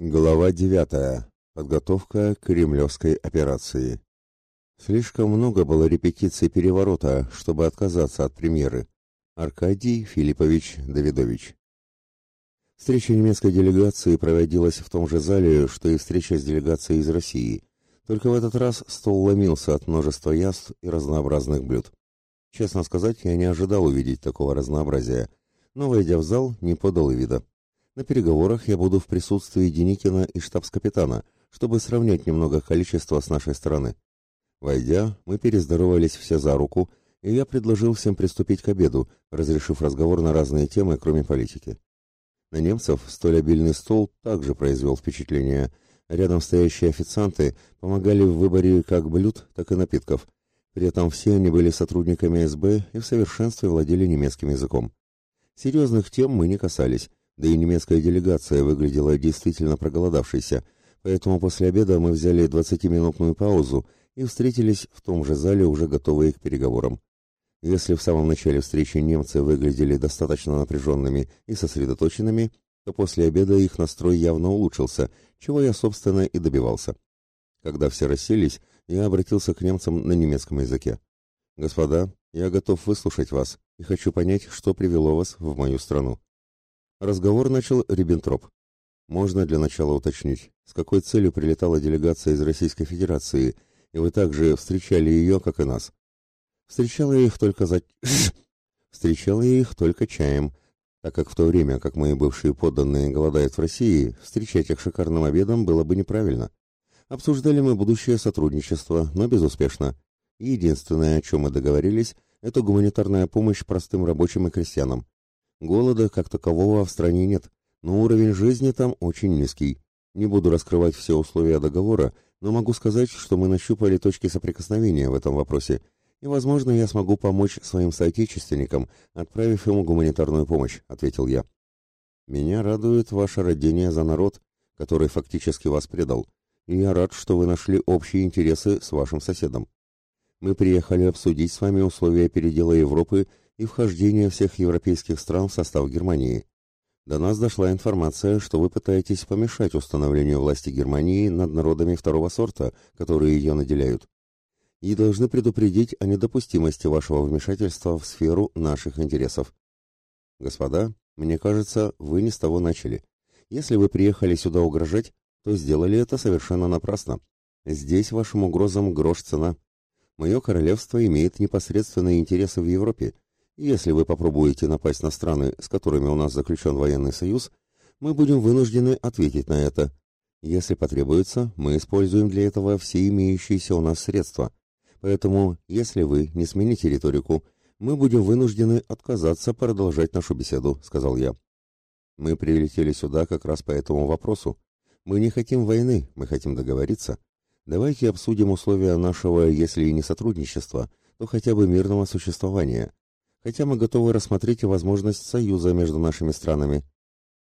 Глава 9. Подготовка к кремлевской операции. Слишком много было репетиций переворота, чтобы отказаться от премьеры. Аркадий Филиппович Давидович. Встреча немецкой делегации проводилась в том же зале, что и встреча с делегацией из России. Только в этот раз стол ломился от множества яств и разнообразных блюд. Честно сказать, я не ожидал увидеть такого разнообразия, но, войдя в зал, не подал и вида. На переговорах я буду в присутствии Деникина и штабс-капитана, чтобы сравнять немного количество с нашей стороны. Войдя, мы перездоровались все за руку, и я предложил всем приступить к обеду, разрешив разговор на разные темы, кроме политики. На немцев столь обильный стол также произвел впечатление. Рядом стоящие официанты помогали в выборе как блюд, так и напитков. При этом все они были сотрудниками СБ и в совершенстве владели немецким языком. Серьезных тем мы не касались, да и немецкая делегация выглядела действительно проголодавшейся, поэтому после обеда мы взяли двадцатиминутную паузу и встретились в том же зале, уже готовые к переговорам. Если в самом начале встречи немцы выглядели достаточно напряженными и сосредоточенными, то после обеда их настрой явно улучшился, чего я, собственно, и добивался. Когда все расселись, я обратился к немцам на немецком языке. «Господа, я готов выслушать вас и хочу понять, что привело вас в мою страну». Разговор начал Риббентроп. Можно для начала уточнить, с какой целью прилетала делегация из Российской Федерации, и вы также встречали ее, как и нас? Встречала я их только за... Встречала я их только чаем, так как в то время, как мои бывшие подданные голодают в России, встречать их шикарным обедом было бы неправильно. Обсуждали мы будущее сотрудничество, но безуспешно. Единственное, о чем мы договорились, это гуманитарная помощь простым рабочим и крестьянам. Голода как такового в стране нет, но уровень жизни там очень низкий. Не буду раскрывать все условия договора, но могу сказать, что мы нащупали точки соприкосновения в этом вопросе, и, возможно, я смогу помочь своим соотечественникам, отправив ему гуманитарную помощь, ответил я. Меня радует ваше родение за народ, который фактически вас предал, и я рад, что вы нашли общие интересы с вашим соседом. Мы приехали обсудить с вами условия передела Европы и вхождение всех европейских стран в состав Германии. До нас дошла информация, что вы пытаетесь помешать установлению власти Германии над народами второго сорта, которые ее наделяют. И должны предупредить о недопустимости вашего вмешательства в сферу наших интересов. Господа, мне кажется, вы не с того начали. Если вы приехали сюда угрожать, то сделали это совершенно напрасно. Здесь вашим угрозам грош цена. Мое королевство имеет непосредственные интересы в Европе, если вы попробуете напасть на страны, с которыми у нас заключен военный союз, мы будем вынуждены ответить на это. Если потребуется, мы используем для этого все имеющиеся у нас средства. Поэтому, если вы не смените риторику, мы будем вынуждены отказаться продолжать нашу беседу, сказал я. Мы прилетели сюда как раз по этому вопросу. Мы не хотим войны, мы хотим договориться. Давайте обсудим условия нашего, если и не сотрудничества, то хотя бы мирного существования хотя мы готовы рассмотреть и возможность союза между нашими странами.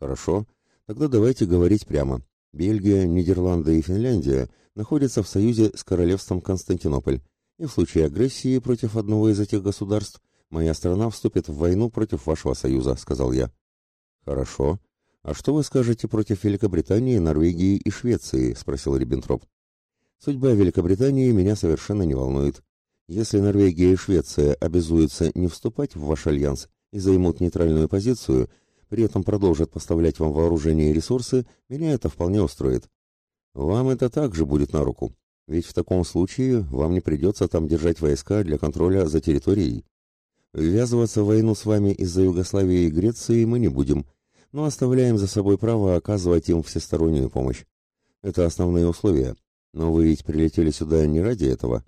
Хорошо, тогда давайте говорить прямо. Бельгия, Нидерланды и Финляндия находятся в союзе с королевством Константинополь, и в случае агрессии против одного из этих государств моя страна вступит в войну против вашего союза, сказал я. Хорошо. А что вы скажете против Великобритании, Норвегии и Швеции, спросил Риббентроп. Судьба Великобритании меня совершенно не волнует. Если Норвегия и Швеция обязуются не вступать в ваш альянс и займут нейтральную позицию, при этом продолжат поставлять вам вооружение и ресурсы, меня это вполне устроит. Вам это также будет на руку, ведь в таком случае вам не придется там держать войска для контроля за территорией. Ввязываться в войну с вами из-за Югославии и Греции мы не будем, но оставляем за собой право оказывать им всестороннюю помощь. Это основные условия. Но вы ведь прилетели сюда не ради этого.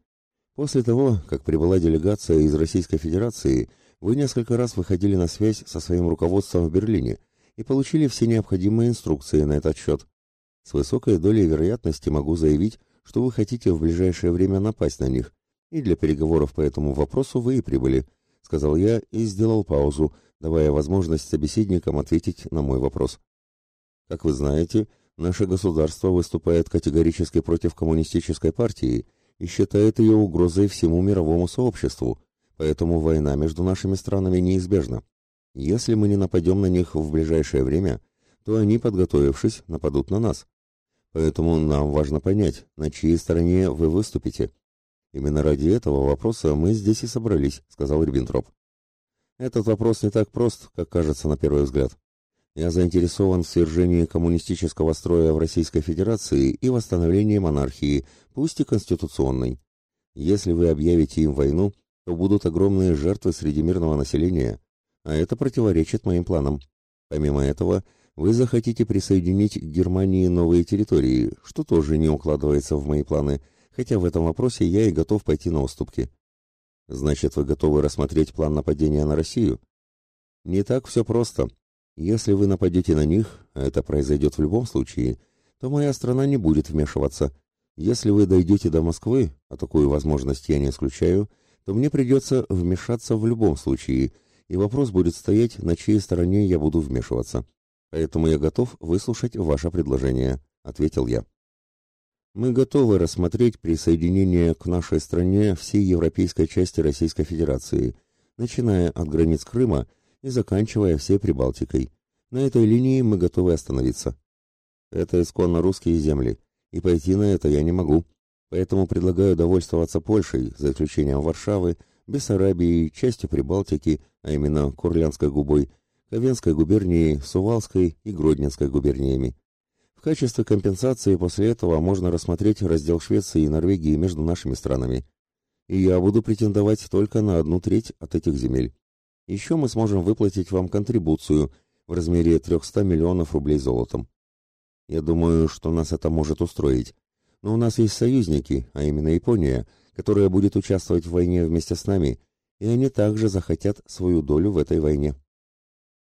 После того, как прибыла делегация из Российской Федерации, вы несколько раз выходили на связь со своим руководством в Берлине и получили все необходимые инструкции на этот счет. С высокой долей вероятности могу заявить, что вы хотите в ближайшее время напасть на них, и для переговоров по этому вопросу вы и прибыли, сказал я и сделал паузу, давая возможность собеседникам ответить на мой вопрос. Как вы знаете, наше государство выступает категорически против коммунистической партии и считает ее угрозой всему мировому сообществу, поэтому война между нашими странами неизбежна. Если мы не нападем на них в ближайшее время, то они, подготовившись, нападут на нас. Поэтому нам важно понять, на чьей стороне вы выступите. Именно ради этого вопроса мы здесь и собрались, сказал Риббентроп. Этот вопрос не так прост, как кажется на первый взгляд. Я заинтересован в свержении коммунистического строя в Российской Федерации и восстановлении монархии, пусть и конституционной. Если вы объявите им войну, то будут огромные жертвы среди мирного населения, а это противоречит моим планам. Помимо этого, вы захотите присоединить к Германии новые территории, что тоже не укладывается в мои планы, хотя в этом вопросе я и готов пойти на уступки. Значит, вы готовы рассмотреть план нападения на Россию? Не так все просто. Если вы нападете на них, а это произойдет в любом случае, то моя страна не будет вмешиваться. Если вы дойдете до Москвы, а такую возможность я не исключаю, то мне придется вмешаться в любом случае, и вопрос будет стоять, на чьей стороне я буду вмешиваться. Поэтому я готов выслушать ваше предложение, ответил я. Мы готовы рассмотреть присоединение к нашей стране всей европейской части Российской Федерации, начиная от границ Крыма и заканчивая всей Прибалтикой. На этой линии мы готовы остановиться. Это исконно русские земли, и пойти на это я не могу. Поэтому предлагаю довольствоваться Польшей, за исключением Варшавы, Бессарабией, частью Прибалтики, а именно Курлянской губой, Ковенской губернией, Сувалской и Гродненской губерниями. В качестве компенсации после этого можно рассмотреть раздел Швеции и Норвегии между нашими странами. И я буду претендовать только на одну треть от этих земель. Еще мы сможем выплатить вам контрибуцию в размере 300 миллионов рублей золотом. Я думаю, что нас это может устроить. Но у нас есть союзники, а именно Япония, которая будет участвовать в войне вместе с нами, и они также захотят свою долю в этой войне.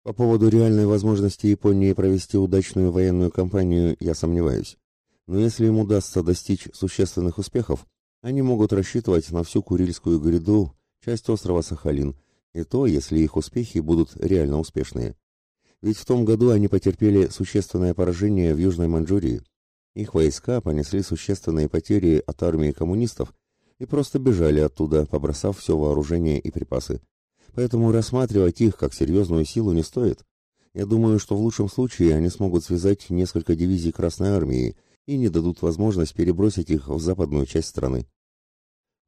По поводу реальной возможности Японии провести удачную военную кампанию я сомневаюсь. Но если им удастся достичь существенных успехов, они могут рассчитывать на всю Курильскую гряду, часть острова Сахалин, и то, если их успехи будут реально успешные. Ведь в том году они потерпели существенное поражение в Южной Маньчжурии. Их войска понесли существенные потери от армии коммунистов и просто бежали оттуда, побросав все вооружение и припасы поэтому рассматривать их как серьезную силу не стоит. Я думаю, что в лучшем случае они смогут связать несколько дивизий Красной Армии и не дадут возможность перебросить их в западную часть страны.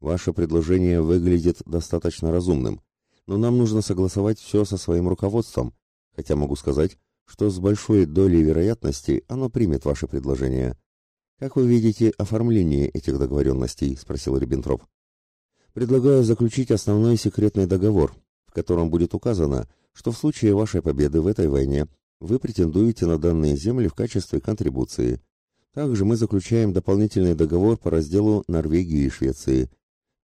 Ваше предложение выглядит достаточно разумным, но нам нужно согласовать все со своим руководством, хотя могу сказать, что с большой долей вероятности оно примет ваше предложение. Как вы видите оформление этих договоренностей? спросил Риббентроп. Предлагаю заключить основной секретный договор, в котором будет указано, что в случае вашей победы в этой войне вы претендуете на данные земли в качестве контрибуции. Также мы заключаем дополнительный договор по разделу Норвегии и Швеции.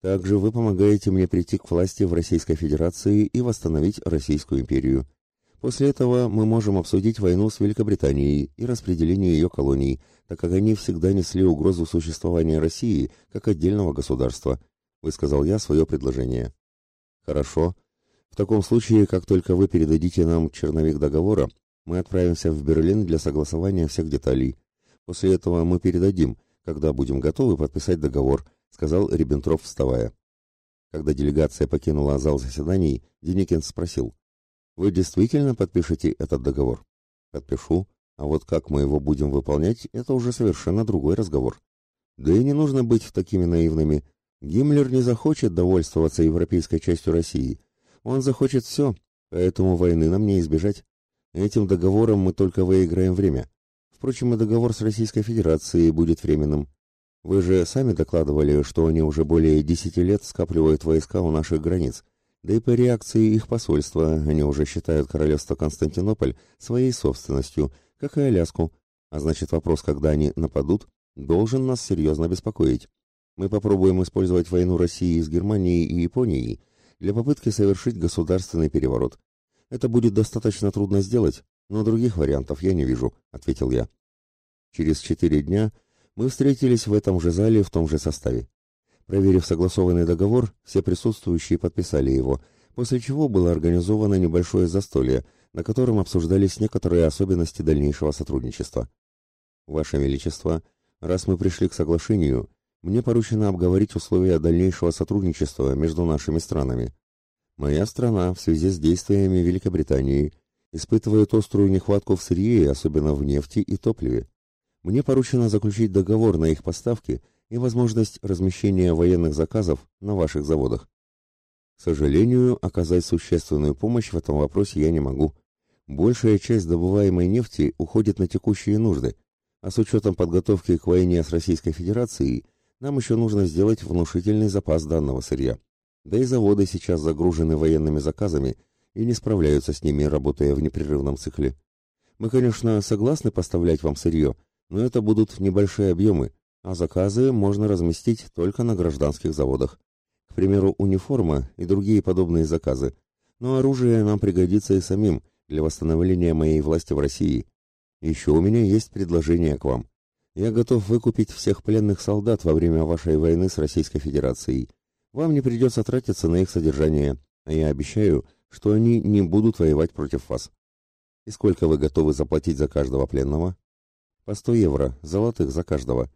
Также вы помогаете мне прийти к власти в Российской Федерации и восстановить Российскую империю. После этого мы можем обсудить войну с Великобританией и распределение ее колоний, так как они всегда несли угрозу существования России как отдельного государства, высказал я свое предложение. Хорошо, в таком случае, как только вы передадите нам черновик договора, мы отправимся в Берлин для согласования всех деталей. После этого мы передадим, когда будем готовы подписать договор, сказал Риббентроп, вставая. Когда делегация покинула зал заседаний, Деникин спросил: "Вы действительно подпишете этот договор?" "Подпишу, а вот как мы его будем выполнять это уже совершенно другой разговор. Да и не нужно быть такими наивными. Гиммлер не захочет довольствоваться европейской частью России. Он захочет все, поэтому войны нам не избежать. Этим договором мы только выиграем время. Впрочем, и договор с Российской Федерацией будет временным. Вы же сами докладывали, что они уже более десяти лет скапливают войска у наших границ. Да и по реакции их посольства они уже считают королевство Константинополь своей собственностью, как и Аляску. А значит, вопрос, когда они нападут, должен нас серьезно беспокоить. Мы попробуем использовать войну России с Германией и Японией – для попытки совершить государственный переворот. Это будет достаточно трудно сделать, но других вариантов я не вижу, ответил я. Через четыре дня мы встретились в этом же зале в том же составе. Проверив согласованный договор, все присутствующие подписали его, после чего было организовано небольшое застолье, на котором обсуждались некоторые особенности дальнейшего сотрудничества. Ваше величество, раз мы пришли к соглашению, мне поручено обговорить условия дальнейшего сотрудничества между нашими странами. Моя страна в связи с действиями Великобритании испытывает острую нехватку в сырье, особенно в нефти и топливе. Мне поручено заключить договор на их поставки и возможность размещения военных заказов на ваших заводах. К сожалению, оказать существенную помощь в этом вопросе я не могу. Большая часть добываемой нефти уходит на текущие нужды, а с учетом подготовки к войне с Российской Федерацией нам еще нужно сделать внушительный запас данного сырья. Да и заводы сейчас загружены военными заказами и не справляются с ними, работая в непрерывном цикле. Мы, конечно, согласны поставлять вам сырье, но это будут небольшие объемы, а заказы можно разместить только на гражданских заводах. К примеру, униформа и другие подобные заказы. Но оружие нам пригодится и самим для восстановления моей власти в России. Еще у меня есть предложение к вам. Я готов выкупить всех пленных солдат во время вашей войны с Российской Федерацией. Вам не придется тратиться на их содержание, а я обещаю, что они не будут воевать против вас. И сколько вы готовы заплатить за каждого пленного? По 100 евро, золотых за каждого.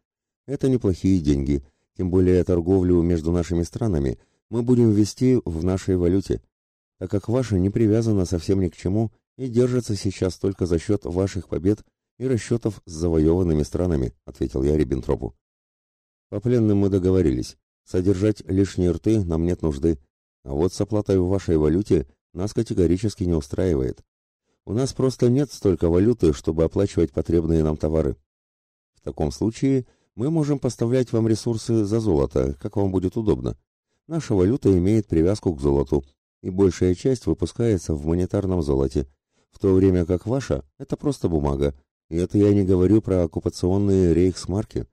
Это неплохие деньги, тем более торговлю между нашими странами мы будем вести в нашей валюте, так как ваша не привязана совсем ни к чему и держится сейчас только за счет ваших побед и расчетов с завоеванными странами, ответил я Риббентропу. По пленным мы договорились. Содержать лишние рты нам нет нужды, а вот с оплатой в вашей валюте нас категорически не устраивает. У нас просто нет столько валюты, чтобы оплачивать потребные нам товары. В таком случае мы можем поставлять вам ресурсы за золото, как вам будет удобно. Наша валюта имеет привязку к золоту, и большая часть выпускается в монетарном золоте, в то время как ваша – это просто бумага, и это я не говорю про оккупационные рейхсмарки,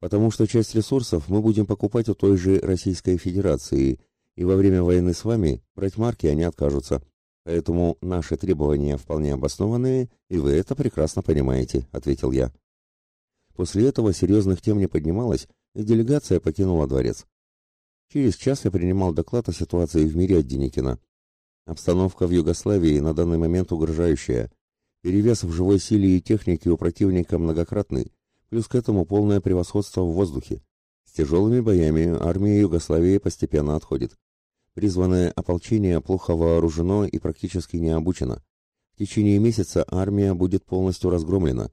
потому что часть ресурсов мы будем покупать у той же Российской Федерации, и во время войны с вами брать марки они откажутся. Поэтому наши требования вполне обоснованные, и вы это прекрасно понимаете, ответил я. После этого серьезных тем не поднималось, и делегация покинула дворец. Через час я принимал доклад о ситуации в мире от Деникина. Обстановка в Югославии на данный момент угрожающая. Перевес в живой силе и технике у противника многократный, плюс к этому полное превосходство в воздухе. С тяжелыми боями армия Югославии постепенно отходит. Призванное ополчение плохо вооружено и практически не обучено. В течение месяца армия будет полностью разгромлена.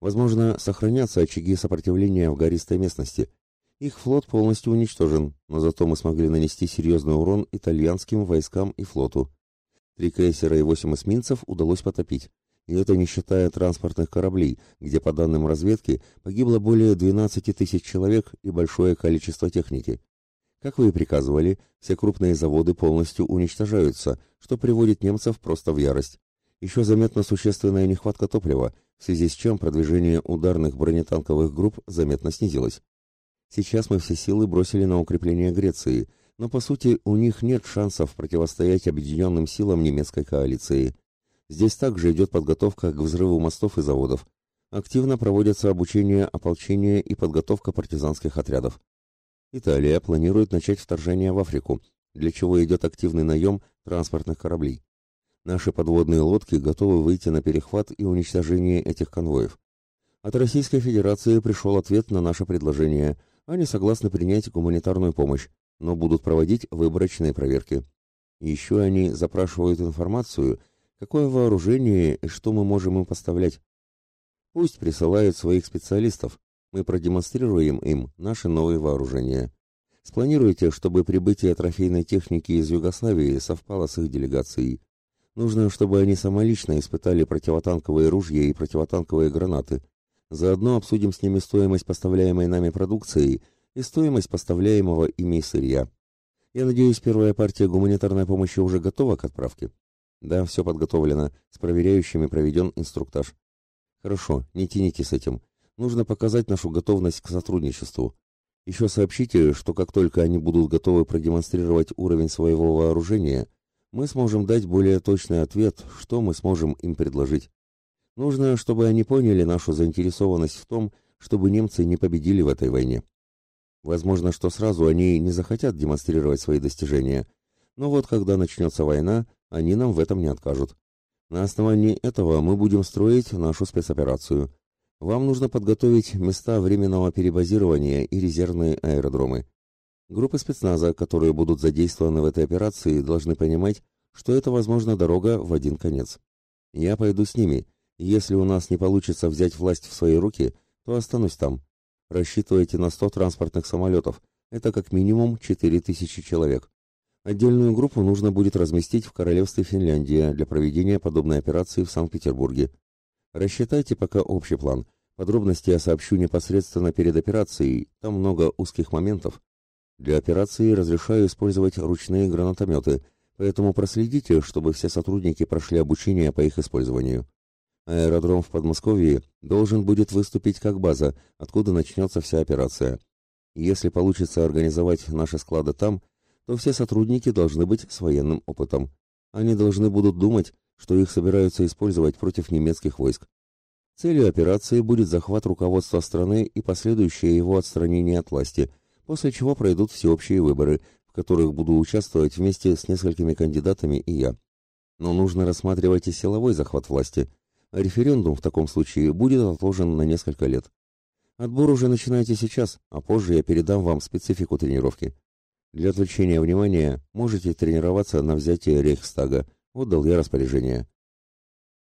Возможно, сохранятся очаги сопротивления в гористой местности. Их флот полностью уничтожен, но зато мы смогли нанести серьезный урон итальянским войскам и флоту. Три крейсера и восемь эсминцев удалось потопить. И это не считая транспортных кораблей, где, по данным разведки, погибло более 12 тысяч человек и большое количество техники. Как вы и приказывали, все крупные заводы полностью уничтожаются, что приводит немцев просто в ярость. Еще заметна существенная нехватка топлива, в связи с чем продвижение ударных бронетанковых групп заметно снизилось. Сейчас мы все силы бросили на укрепление Греции, но по сути у них нет шансов противостоять объединенным силам немецкой коалиции. Здесь также идет подготовка к взрыву мостов и заводов. Активно проводятся обучение ополчения и подготовка партизанских отрядов. Италия планирует начать вторжение в Африку, для чего идет активный наем транспортных кораблей. Наши подводные лодки готовы выйти на перехват и уничтожение этих конвоев. От Российской Федерации пришел ответ на наше предложение. Они согласны принять гуманитарную помощь, но будут проводить выборочные проверки. еще они запрашивают информацию, какое вооружение и что мы можем им поставлять. Пусть присылают своих специалистов, мы продемонстрируем им наши новые вооружения. Спланируйте, чтобы прибытие трофейной техники из Югославии совпало с их делегацией. Нужно, чтобы они самолично испытали противотанковые ружья и противотанковые гранаты. Заодно обсудим с ними стоимость поставляемой нами продукции и стоимость поставляемого ими сырья. Я надеюсь, первая партия гуманитарной помощи уже готова к отправке? Да, все подготовлено. С проверяющими проведен инструктаж. Хорошо, не тяните с этим. Нужно показать нашу готовность к сотрудничеству. Еще сообщите, что как только они будут готовы продемонстрировать уровень своего вооружения, мы сможем дать более точный ответ, что мы сможем им предложить. Нужно, чтобы они поняли нашу заинтересованность в том, чтобы немцы не победили в этой войне. Возможно, что сразу они не захотят демонстрировать свои достижения, но вот когда начнется война, они нам в этом не откажут. На основании этого мы будем строить нашу спецоперацию – вам нужно подготовить места временного перебазирования и резервные аэродромы. Группы спецназа, которые будут задействованы в этой операции, должны понимать, что это, возможно, дорога в один конец. Я пойду с ними. Если у нас не получится взять власть в свои руки, то останусь там. Рассчитывайте на 100 транспортных самолетов. Это как минимум 4000 человек. Отдельную группу нужно будет разместить в Королевстве Финляндия для проведения подобной операции в Санкт-Петербурге. Рассчитайте пока общий план. Подробности я сообщу непосредственно перед операцией, там много узких моментов. Для операции разрешаю использовать ручные гранатометы, поэтому проследите, чтобы все сотрудники прошли обучение по их использованию. Аэродром в Подмосковье должен будет выступить как база, откуда начнется вся операция. Если получится организовать наши склады там, то все сотрудники должны быть с военным опытом. Они должны будут думать, что их собираются использовать против немецких войск. Целью операции будет захват руководства страны и последующее его отстранение от власти, после чего пройдут всеобщие выборы, в которых буду участвовать вместе с несколькими кандидатами и я. Но нужно рассматривать и силовой захват власти, референдум в таком случае будет отложен на несколько лет. Отбор уже начинайте сейчас, а позже я передам вам специфику тренировки. Для отвлечения внимания можете тренироваться на взятие Рейхстага. Отдал я распоряжение.